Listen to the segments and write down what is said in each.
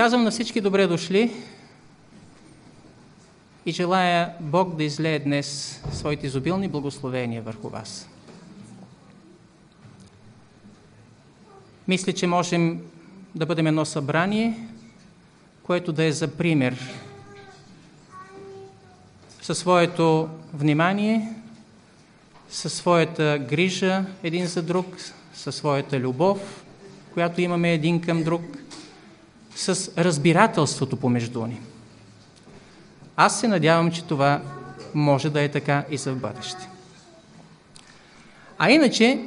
Казвам на всички добре дошли и желая Бог да излее днес своите изобилни благословения върху вас. Мисля, че можем да бъдем едно събрание, което да е за пример със своето внимание, със своята грижа един за друг, със своята любов, която имаме един към друг, с разбирателството помежду ни. Аз се надявам, че това може да е така и за в бъдеще. А иначе,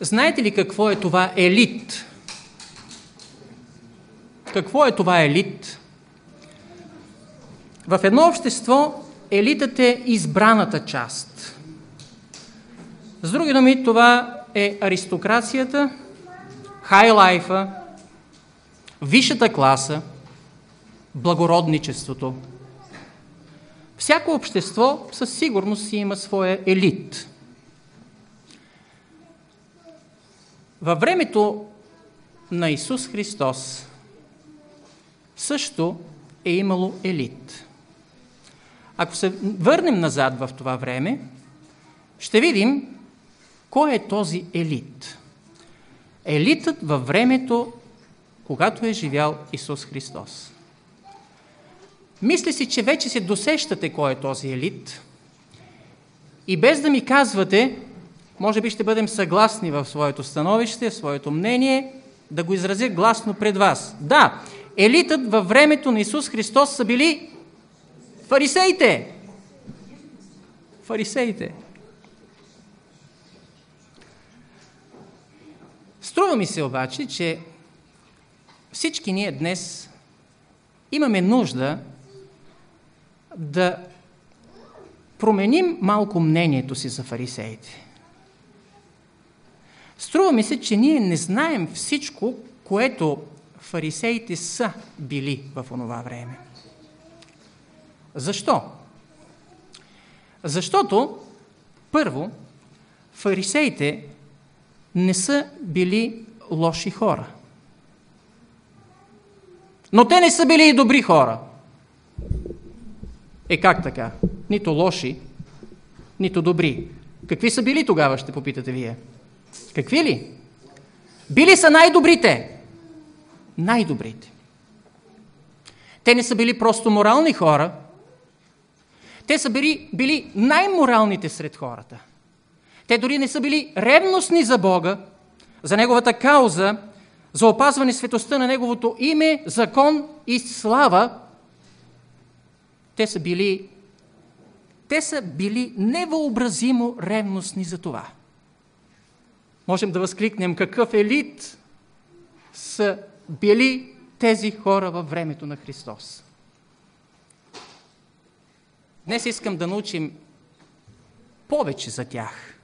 знаете ли какво е това елит? Какво е това елит? В едно общество елитът е избраната част. С други думи, това е аристокрацията, хайлайфа, висшата класа, благородничеството. Всяко общество със сигурност си има своя елит. Във времето на Исус Христос също е имало елит. Ако се върнем назад в това време, ще видим кой е този елит. Елитът във времето, когато е живял Исус Христос. Мисля си, че вече се досещате кой е този елит. И без да ми казвате, може би ще бъдем съгласни в своето становище, в своето мнение, да го изразя гласно пред вас. Да, елитът във времето на Исус Христос са били фарисеите. Фарисеите. Струва ми се обаче, че всички ние днес имаме нужда да променим малко мнението си за фарисеите. Струва ми се, че ние не знаем всичко, което фарисеите са били в онова време. Защо? Защото, първо, фарисеите не са били лоши хора. Но те не са били и добри хора. Е как така? Нито лоши, нито добри. Какви са били тогава, ще попитате вие? Какви ли? Били са най-добрите. Най-добрите. Те не са били просто морални хора. Те са били, били най-моралните сред хората. Те дори не са били ревностни за Бога, за Неговата кауза, за опазване светостта на Неговото име, закон и слава. Те са били, те са били невъобразимо ревностни за това. Можем да възкликнем какъв елит са били тези хора във времето на Христос. Днес искам да научим повече за тях.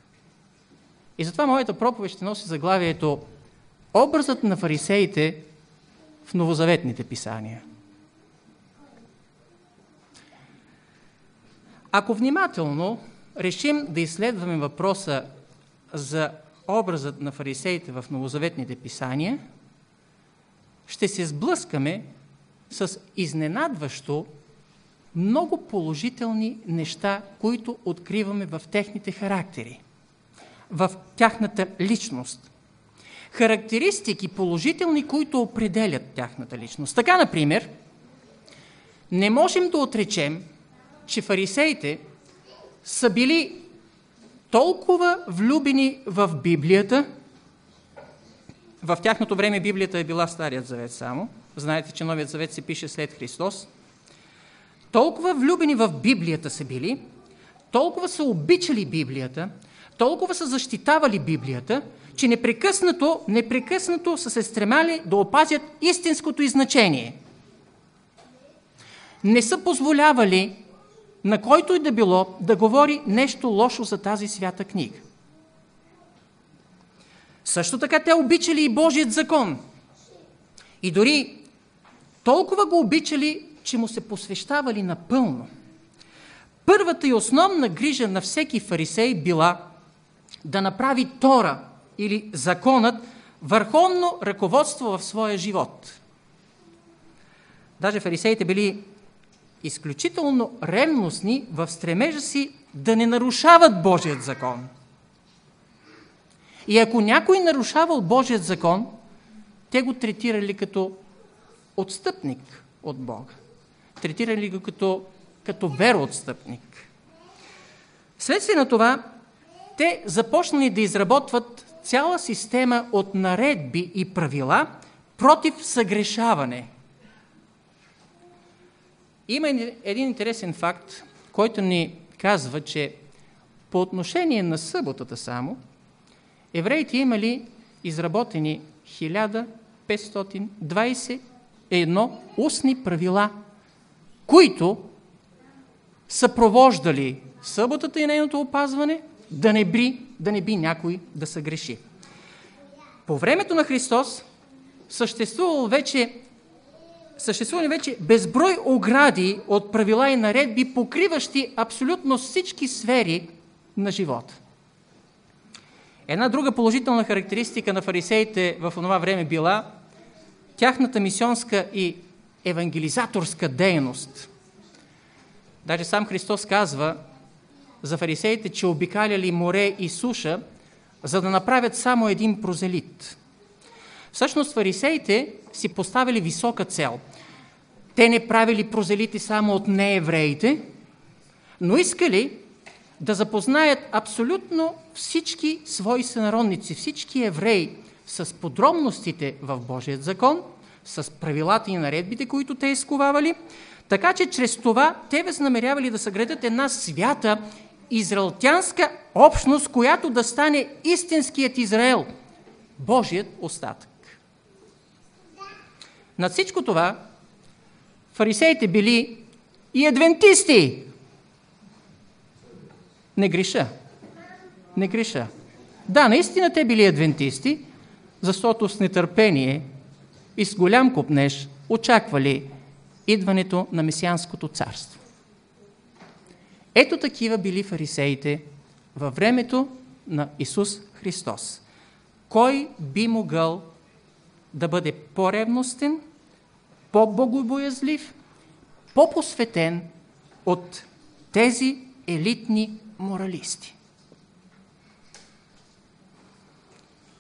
И затова моята проповед ще носи заглавието Образът на фарисеите в новозаветните писания. Ако внимателно решим да изследваме въпроса за образът на фарисеите в новозаветните писания, ще се сблъскаме с изненадващо много положителни неща, които откриваме в техните характери в тяхната личност. Характеристики положителни, които определят тяхната личност. Така, например, не можем да отречем, че фарисеите са били толкова влюбени в Библията, в тяхното време Библията е била Старият завет само, знаете, че Новият завет се пише след Христос, толкова влюбени в Библията са били, толкова са обичали Библията, толкова са защитавали Библията, че непрекъснато, непрекъснато са се стремали да опазят истинското изначение. Не са позволявали на който и да било да говори нещо лошо за тази свята книга. Също така те обичали и Божият закон. И дори толкова го обичали, че му се посвещавали напълно. Първата и основна грижа на всеки фарисей била да направи Тора или законът върховно ръководство в своя живот. Даже фарисеите били изключително ревностни в стремежа си да не нарушават Божият закон. И ако някой нарушавал Божият закон, те го третирали като отстъпник от Бога. Третирали го като, като вероотстъпник. Следствие на това, те започнали да изработват цяла система от наредби и правила против съгрешаване. Има един интересен факт, който ни казва, че по отношение на съботата само, евреите имали изработени 1521 устни правила, които съпровождали съботата и нейното опазване, да не би, да не би някой да се греши. По времето на Христос съществувало вече съществували вече безброй огради от правила и наредби, покриващи абсолютно всички сфери на живота. Една друга положителна характеристика на фарисеите в това време била тяхната мисионска и евангелизаторска дейност. Даже сам Христос казва за фарисеите, че обикаляли море и суша, за да направят само един прозелит. Всъщност фарисеите си поставили висока цел. Те не правили прозелити само от неевреите, но искали да запознаят абсолютно всички свои сънародници, всички евреи с подробностите в Божият закон, с правилата и наредбите, които те изковавали, така че чрез това те възнамерявали да съградят една свята израелтянска общност, която да стане истинският Израел, Божият остатък. Над всичко това фарисеите били и адвентисти. Не греша. Не греша. Да, наистина те били адвентисти, защото с нетърпение и с голям купнеж очаквали идването на Месианското царство. Ето такива били фарисеите във времето на Исус Христос. Кой би могъл да бъде по-ревностен, по-богобоязлив, по-посветен от тези елитни моралисти?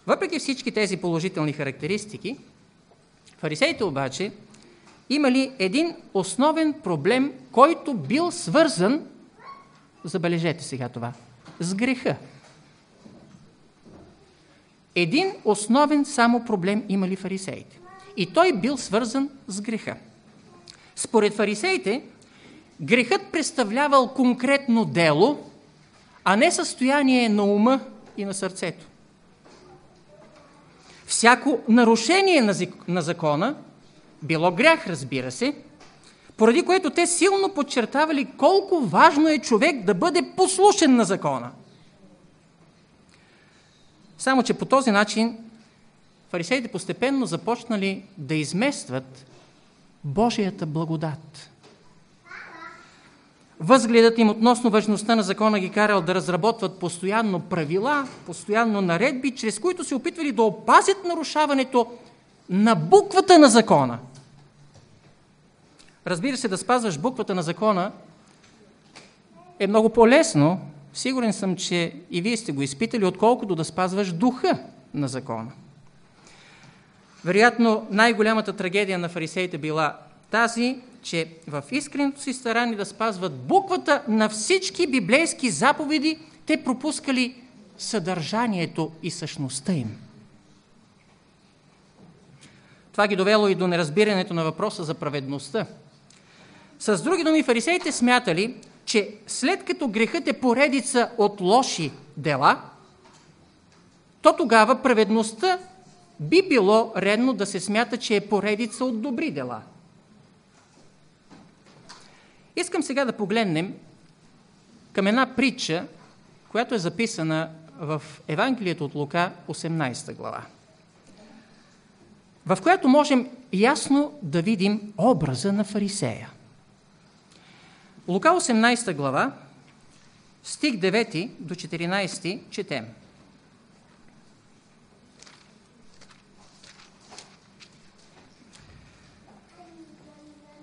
Въпреки всички тези положителни характеристики, фарисеите обаче имали един основен проблем, който бил свързан Забележете сега това. С греха. Един основен само проблем имали фарисеите. И той бил свързан с греха. Според фарисеите, грехът представлявал конкретно дело, а не състояние на ума и на сърцето. Всяко нарушение на закона, било грях, разбира се, поради което те силно подчертавали колко важно е човек да бъде послушен на закона. Само, че по този начин фарисеите постепенно започнали да изместват Божията благодат. Възгледът им относно важността на закона ги карал да разработват постоянно правила, постоянно наредби, чрез които се опитвали да опазят нарушаването на буквата на закона – Разбира се, да спазваш буквата на закона е много по-лесно, сигурен съм, че и вие сте го изпитали, отколкото да спазваш духа на закона. Вероятно, най-голямата трагедия на фарисеите била тази, че в искреното си старание да спазват буквата на всички библейски заповеди, те пропускали съдържанието и същността им. Това ги довело и до неразбирането на въпроса за праведността. С други думи, фарисеите смятали, че след като грехът е поредица от лоши дела, то тогава праведността би било редно да се смята, че е поредица от добри дела. Искам сега да погледнем към една притча, която е записана в Евангелието от Лука, 18 глава, в която можем ясно да видим образа на фарисея. Лука 18 глава, стих 9 до 14 четем.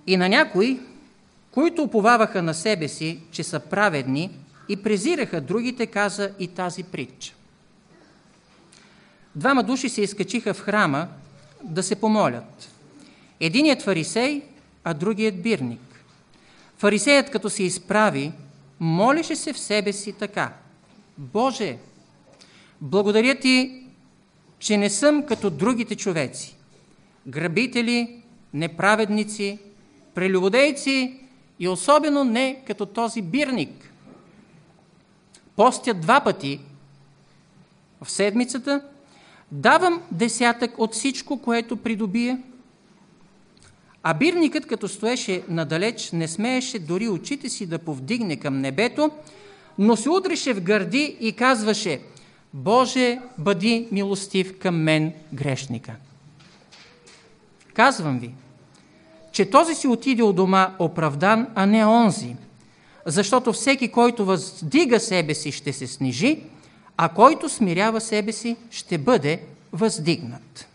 И на някои, които уповаваха на себе си, че са праведни и презираха другите, каза и тази притча. Двама души се изкачиха в храма да се помолят. Единият фарисей, а другият бирник. Фарисеят, като се изправи, молеше се в себе си така. Боже, благодаря ти, че не съм като другите човеци. Грабители, неправедници, прелюбодейци и особено не като този бирник. Постя два пъти в седмицата, давам десятък от всичко, което придобия. А бирникът, като стоеше надалеч, не смееше дори очите си да повдигне към небето, но се удреше в гърди и казваше Боже, бъди милостив към мен, грешника. Казвам ви, че този си отиде от дома оправдан, а не онзи. Защото всеки, който въздига себе си, ще се снижи, а който смирява себе си, ще бъде въздигнат.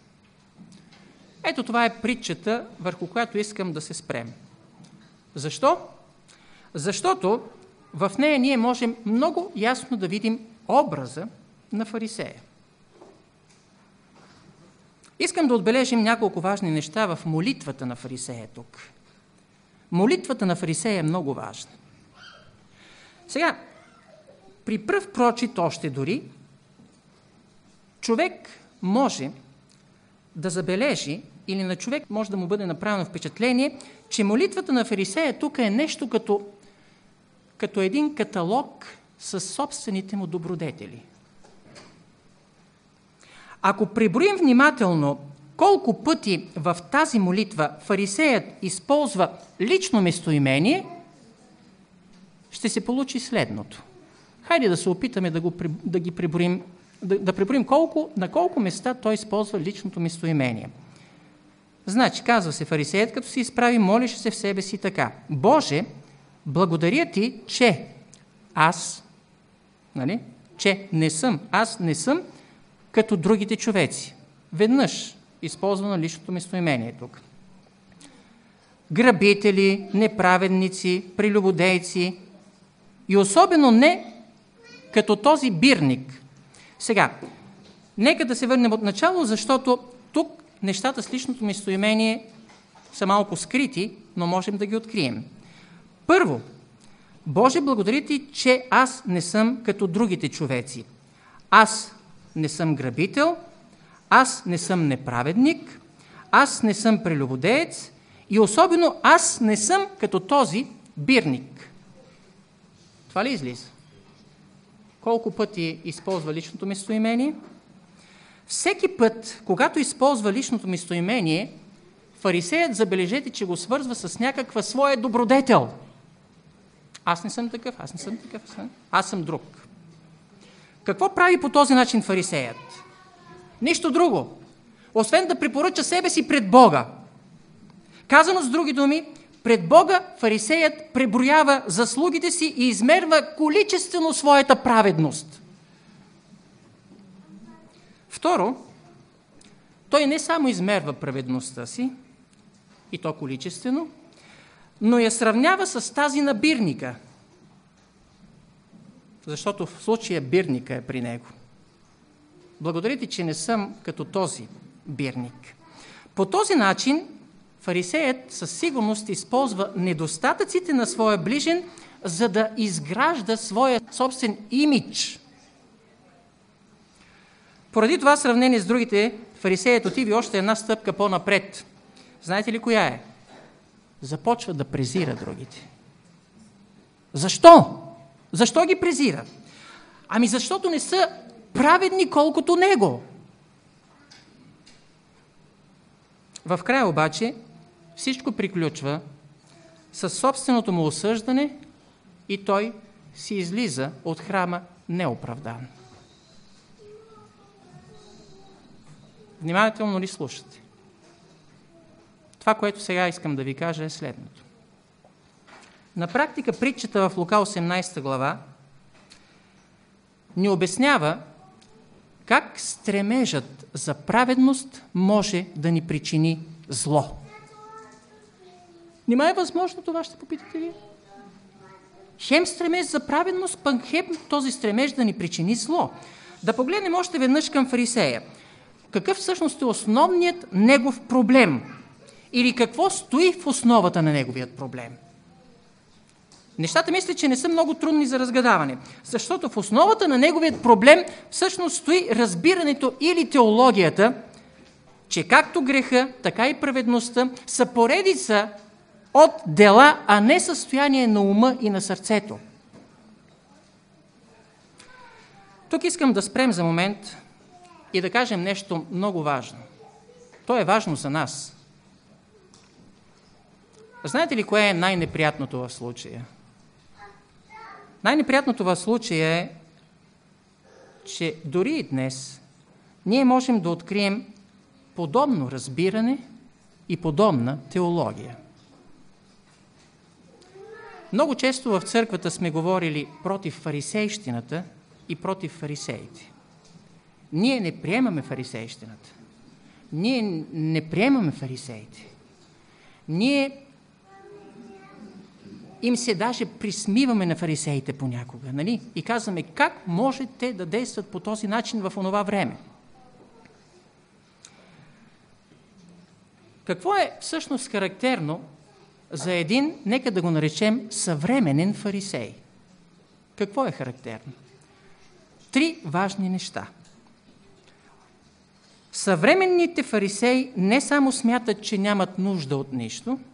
Ето това е притчата, върху която искам да се спрем. Защо? Защото в нея ние можем много ясно да видим образа на фарисея. Искам да отбележим няколко важни неща в молитвата на фарисея тук. Молитвата на фарисея е много важна. Сега, при пръв прочит още дори, човек може да забележи или на човек може да му бъде направено впечатление, че молитвата на фарисея тук е нещо като, като един каталог с собствените му добродетели. Ако преброим внимателно колко пъти в тази молитва фарисеят използва лично местоимение, ще се получи следното. Хайде да се опитаме да, го, да ги преброим, да, да преброим колко, на колко места той използва личното местоимение. Значи, казва се фарисеят, като се изправи, молеше се в себе си така. Боже, благодаря ти, че аз, нали, че не съм, аз не съм като другите човеци. Веднъж използвано личното местоимение тук. Грабители, неправедници, прелюбодейци и особено не като този бирник. Сега, нека да се върнем от начало, защото нещата с личното местоимение са малко скрити, но можем да ги открием. Първо, Боже, благодаря ти, че аз не съм като другите човеци. Аз не съм грабител, аз не съм неправедник, аз не съм прелюбодеец и особено аз не съм като този бирник. Това ли излиза? Колко пъти използва личното местоимение? Всеки път, когато използва личното местоимение, фарисеят, забележете, че го свързва с някаква своя добродетел. Аз не съм такъв, аз не съм такъв, аз съм друг. Какво прави по този начин фарисеят? Нищо друго. Освен да препоръча себе си пред Бога. Казано с други думи, пред Бога фарисеят преброява заслугите си и измерва количествено своята праведност. Второ, той не само измерва праведността си, и то количествено, но я сравнява с тази на бирника – защото в случая бирника е при него. Благодаря ти, че не съм като този бирник. По този начин фарисеят със сигурност използва недостатъците на своя ближен, за да изгражда своя собствен имидж. Поради това сравнение с другите, фарисеят отиви още една стъпка по-напред. Знаете ли коя е? Започва да презира другите. Защо? Защо ги презира? Ами защото не са праведни колкото него. В края обаче всичко приключва със собственото му осъждане и той си излиза от храма неоправдан. Внимателно ли слушате? Това, което сега искам да ви кажа е следното. На практика притчата в Лука 18 глава ни обяснява как стремежът за праведност може да ни причини зло. Нима е възможно това, ще попитате ли? Хем стремеж за праведност, пък хем този стремеж да ни причини зло. Да погледнем още веднъж към фарисея. Какъв всъщност е основният негов проблем? Или какво стои в основата на неговият проблем? Нещата мисля, че не са много трудни за разгадаване, защото в основата на неговият проблем всъщност стои разбирането или теологията, че както греха, така и праведността са поредица от дела, а не състояние на ума и на сърцето. Тук искам да спрем за момент и да кажем нещо много важно. То е важно за нас. Знаете ли кое е най-неприятното в случая? Най-неприятното в случая е, че дори и днес ние можем да открием подобно разбиране и подобна теология. Много често в църквата сме говорили против фарисейщината и против фарисеите. Ние не приемаме фарисейщината. Ние не приемаме фарисеите. Ние им се даже присмиваме на фарисеите понякога, нали? И казваме, как може те да действат по този начин в онова време? Какво е всъщност характерно за един, нека да го наречем, съвременен фарисей? Какво е характерно? Три важни неща. Съвременните фарисеи не само смятат, че нямат нужда от нищо –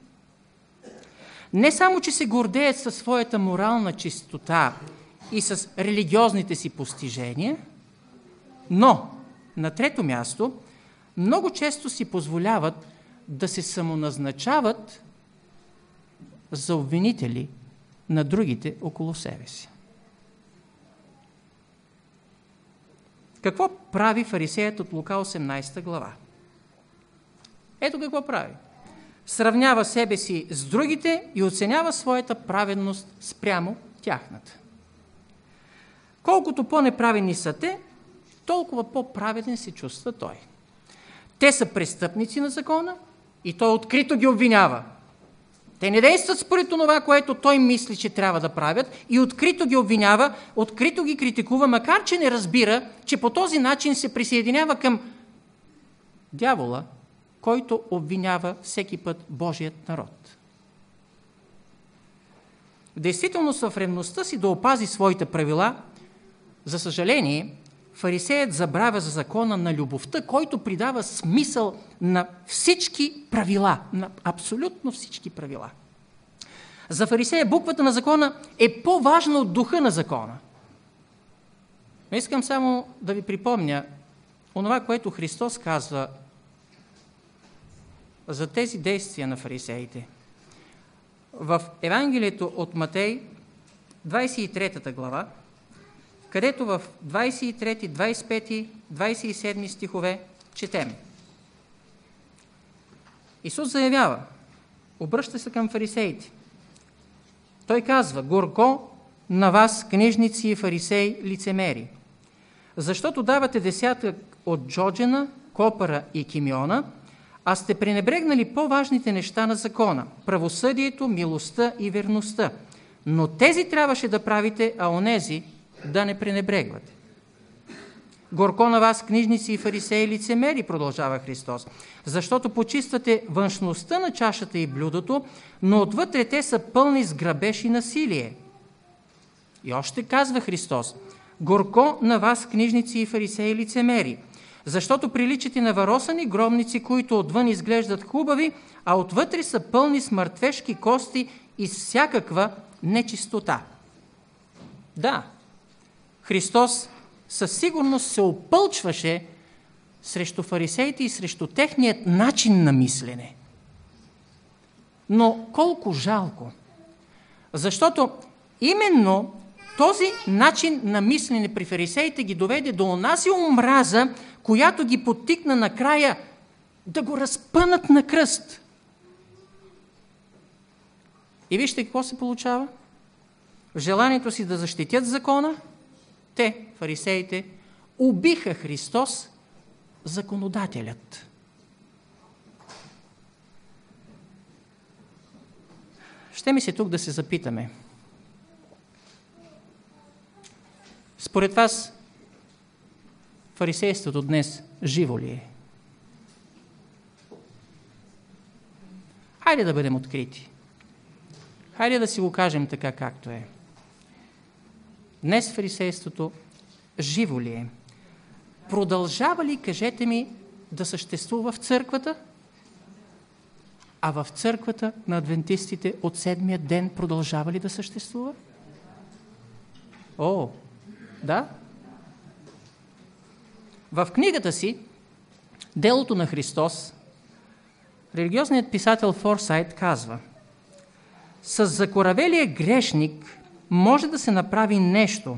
не само, че се гордеят със своята морална чистота и с религиозните си постижения, но на трето място много често си позволяват да се самоназначават за обвинители на другите около себе си. Какво прави фарисеят от Лука 18 глава? Ето какво прави сравнява себе си с другите и оценява своята праведност спрямо тяхната. Колкото по-неправедни са те, толкова по-праведен се чувства той. Те са престъпници на закона и той открито ги обвинява. Те не действат според това, което той мисли, че трябва да правят и открито ги обвинява, открито ги критикува, макар че не разбира, че по този начин се присъединява към дявола, който обвинява всеки път Божият народ. В действителност в ревността си да опази своите правила, за съжаление, фарисеят забравя за закона на любовта, който придава смисъл на всички правила, на абсолютно всички правила. За фарисея буквата на закона е по-важна от духа на закона. Но искам само да ви припомня онова, което Христос казва за тези действия на фарисеите. В Евангелието от Матей, 23 глава, където в 23, 25, 27 стихове четем. Исус заявява, обръща се към фарисеите. Той казва, горко на вас, книжници и фарисеи, лицемери, защото давате десятък от джоджена, копара и кимиона – а сте пренебрегнали по-важните неща на закона – правосъдието, милостта и верността. Но тези трябваше да правите, а онези да не пренебрегвате. Горко на вас, книжници и фарисеи лицемери, продължава Христос, защото почиствате външността на чашата и блюдото, но отвътре те са пълни с грабеж и насилие. И още казва Христос, горко на вас, книжници и фарисеи лицемери, защото приличате на варосани гробници, които отвън изглеждат хубави, а отвътре са пълни с мъртвешки кости и всякаква нечистота. Да, Христос със сигурност се опълчваше срещу фарисеите и срещу техният начин на мислене. Но колко жалко! Защото именно този начин на мислене при фарисеите ги доведе до онази омраза, която ги потикна накрая да го разпънат на кръст. И вижте какво се получава. В желанието си да защитят закона, те, фарисеите, убиха Христос, законодателят. Ще ми се тук да се запитаме. Според вас, фарисейството днес живо ли е? Хайде да бъдем открити. Хайде да си го кажем така, както е. Днес фарисейството живо ли е? Продължава ли, кажете ми, да съществува в църквата? А в църквата на адвентистите от седмия ден продължава ли да съществува? О, да. В книгата си Делото на Христос религиозният писател Форсайт казва С закоравелия грешник може да се направи нещо,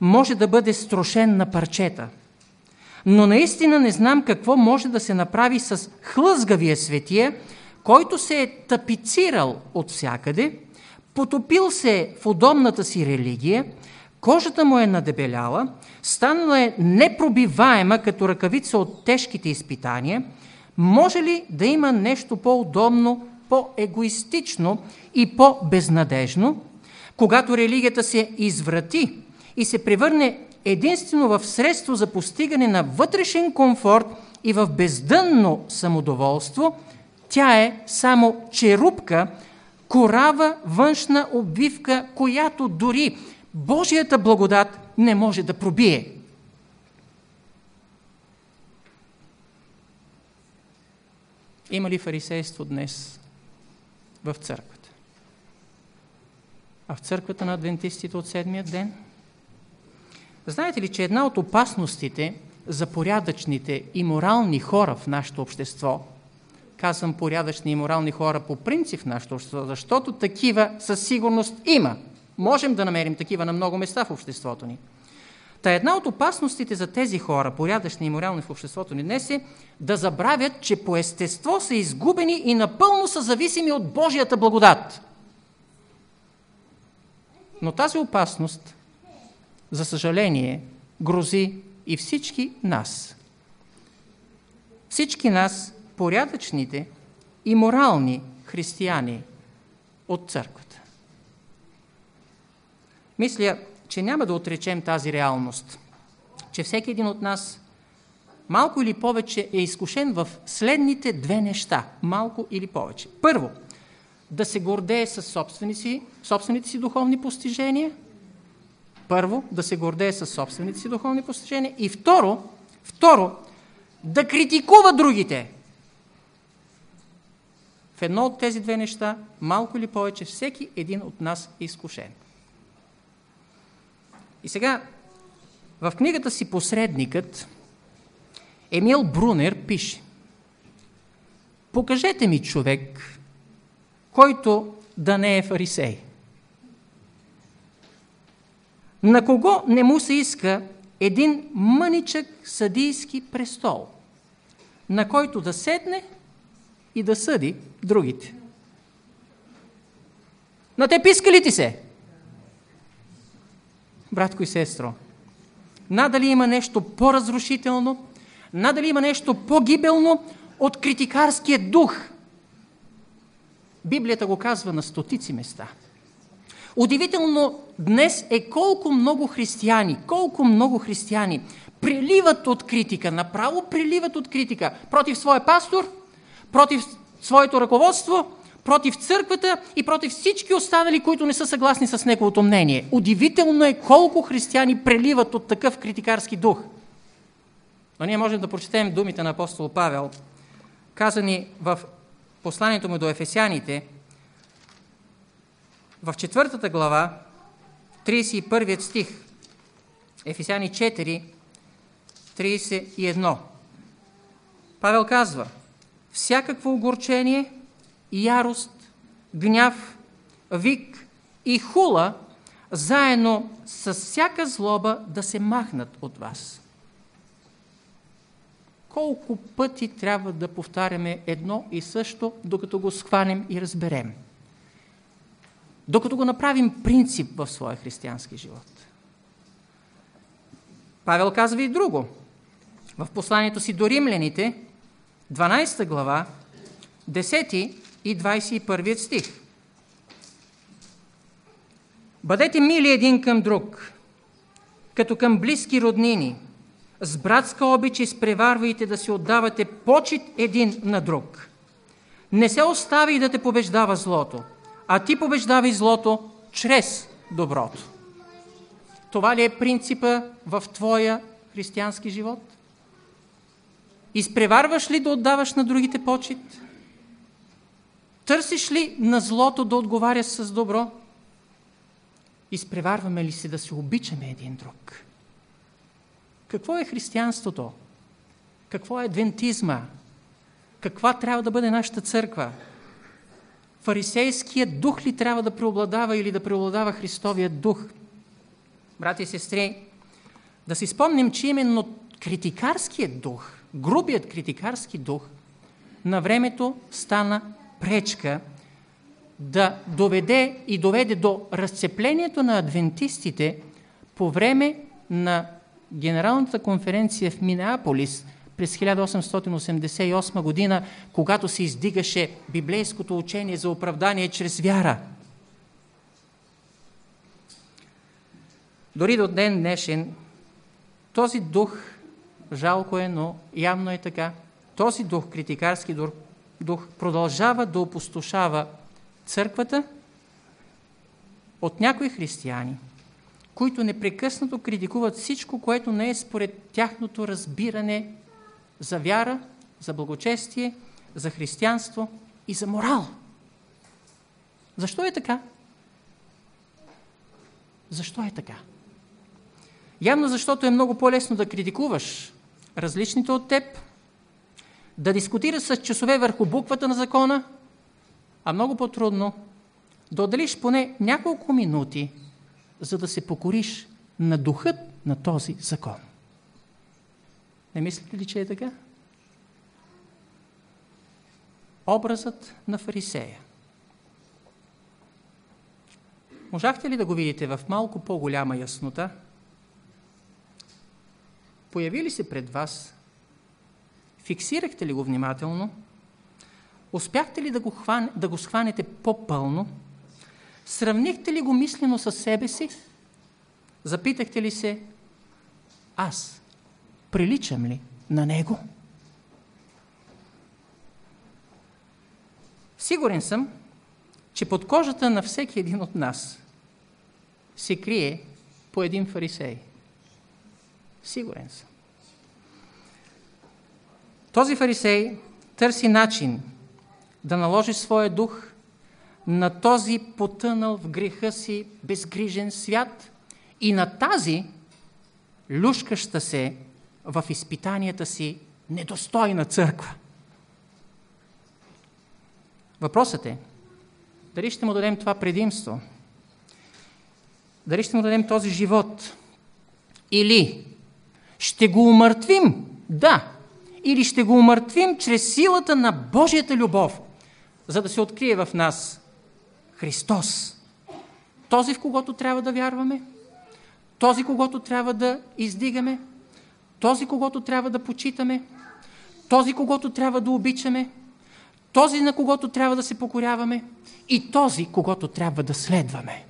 може да бъде строшен на парчета. Но наистина не знам какво може да се направи с хлъзгавия светия, който се е тапицирал от всякъде, потопил се в удобната си религия, кожата му е надебеляла, станала е непробиваема като ръкавица от тежките изпитания, може ли да има нещо по-удобно, по-егоистично и по-безнадежно, когато религията се изврати и се превърне единствено в средство за постигане на вътрешен комфорт и в бездънно самодоволство, тя е само черупка, корава външна обвивка, която дори Божията благодат не може да пробие. Има ли фарисейство днес в църквата? А в църквата на адвентистите от седмия ден? Знаете ли, че една от опасностите за порядъчните и морални хора в нашето общество, казвам порядъчни и морални хора по принцип в нашето общество, защото такива със сигурност има. Можем да намерим такива на много места в обществото ни – Та една от опасностите за тези хора, порядъчни и морални в обществото ни днес е да забравят, че по естество са изгубени и напълно са зависими от Божията благодат. Но тази опасност, за съжаление, грози и всички нас. Всички нас, порядъчните и морални християни от църквата. Мисля, че няма да отречем тази реалност, че всеки един от нас малко или повече е изкушен в следните две неща. Малко или повече. Първо, да се гордее с собствени си, собствените си духовни постижения. Първо, да се гордее с собствените си духовни постижения. И второ, второ, да критикува другите. В едно от тези две неща, малко или повече, всеки един от нас е изкушен. И сега, в книгата си Посредникът, Емил Брунер пише Покажете ми човек, който да не е фарисей. На кого не му се иска един мъничък съдийски престол, на който да седне и да съди другите. На те писка ли ти се? братко и сестро, надали има нещо по-разрушително, надали има нещо по-гибелно от критикарския дух. Библията го казва на стотици места. Удивително днес е колко много християни, колко много християни приливат от критика, направо приливат от критика против своя пастор, против своето ръководство, против църквата и против всички останали, които не са съгласни с неговото мнение. Удивително е колко християни преливат от такъв критикарски дух. Но ние можем да прочетем думите на апостол Павел, казани в посланието му до Ефесяните, в четвъртата глава, 31 стих, Ефесяни 4, 31. Павел казва, всякакво огорчение – ярост, гняв, вик и хула, заедно с всяка злоба да се махнат от вас. Колко пъти трябва да повтаряме едно и също, докато го схванем и разберем? Докато го направим принцип в своя християнски живот. Павел казва и друго. В посланието си до римляните, 12 глава, 10 и 21 стих. Бъдете мили един към друг, като към близки роднини. С братска обич изпреварвайте да се отдавате почет един на друг. Не се остави да те побеждава злото, а ти побеждавай злото чрез доброто. Това ли е принципа в твоя християнски живот? Изпреварваш ли да отдаваш на другите почет? Търсиш ли на злото да отговаряш с добро? Изпреварваме ли се да се обичаме един друг? Какво е християнството? Какво е адвентизма? Каква трябва да бъде нашата църква? Фарисейският дух ли трябва да преобладава или да преобладава Христовият дух? Брати и сестри, да си спомним, че именно критикарският дух, грубият критикарски дух, на времето стана пречка да доведе и доведе до разцеплението на адвентистите по време на Генералната конференция в Минеаполис през 1888 година, когато се издигаше библейското учение за оправдание чрез вяра. Дори до ден днешен този дух, жалко е, но явно е така, този дух, критикарски дух, дух продължава да опустошава църквата от някои християни, които непрекъснато критикуват всичко, което не е според тяхното разбиране за вяра, за благочестие, за християнство и за морал. Защо е така? Защо е така? Явно защото е много по-лесно да критикуваш различните от теб, да дискутираш с часове върху буквата на закона, а много по-трудно да отделиш поне няколко минути, за да се покориш на духът на този закон. Не мислите ли, че е така? Образът на фарисея. Можахте ли да го видите в малко по-голяма яснота? Появи ли се пред вас? Фиксирахте ли го внимателно? Успяхте ли да го, хван... да го схванете по-пълно? Сравнихте ли го мислено със себе си? Запитахте ли се, аз приличам ли на него? Сигурен съм, че под кожата на всеки един от нас се крие по един фарисей. Сигурен съм. Този фарисей търси начин да наложи своя дух на този потънал в греха си безгрижен свят и на тази люшкаща се в изпитанията си недостойна църква. Въпросът е, дали ще му дадем това предимство, дали ще му дадем този живот, или ще го умъртвим, да, или ще го умъртвим чрез силата на Божията любов, за да се открие в нас Христос. Този, в когото трябва да вярваме, този, когото трябва да издигаме, този, когото трябва да почитаме, този, когото трябва да обичаме, този, на когото трябва да се покоряваме и този, когото трябва да следваме.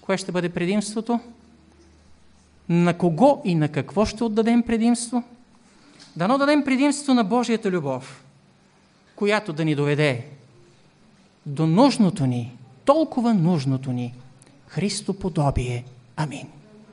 Кое ще бъде предимството? На кого и на какво ще отдадем предимство? Дано дадем предимство на Божията любов, която да ни доведе до нужното ни, толкова нужното ни Христоподобие. Амин.